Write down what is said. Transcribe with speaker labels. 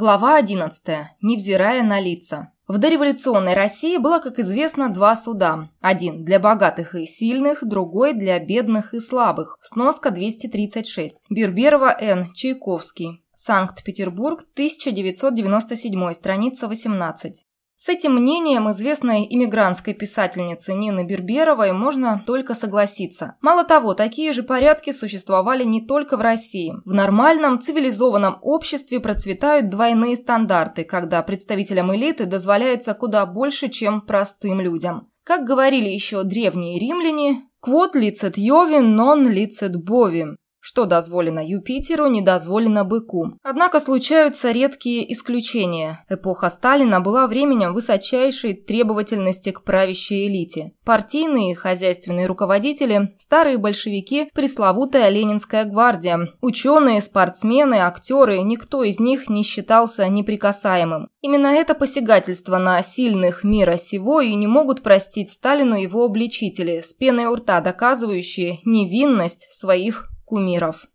Speaker 1: Глава 11. Невзирая на лица. В дореволюционной России было, как известно, два суда. Один для богатых и сильных, другой для бедных и слабых. Сноска 236. Берберова Н. Чайковский. Санкт-Петербург, 1997, страница 18. С этим мнением известной иммигрантской писательницы Нины Берберовой можно только согласиться. Мало того, такие же порядки существовали не только в России. В нормальном, цивилизованном обществе процветают двойные стандарты, когда представителям элиты дозволяется куда больше, чем простым людям. Как говорили еще древние римляне, «Quod licet Jovi, non licet bovi» Что дозволено Юпитеру, не дозволено быку. Однако случаются редкие исключения. Эпоха Сталина была временем высочайшей требовательности к правящей элите. Партийные и хозяйственные руководители, старые большевики, пресловутая Ленинская гвардия, ученые, спортсмены, актеры, никто из них не считался неприкасаемым. Именно это посягательство на сильных мира сего и не могут простить Сталину его обличители, с пеной у рта доказывающие невинность своих кумиров.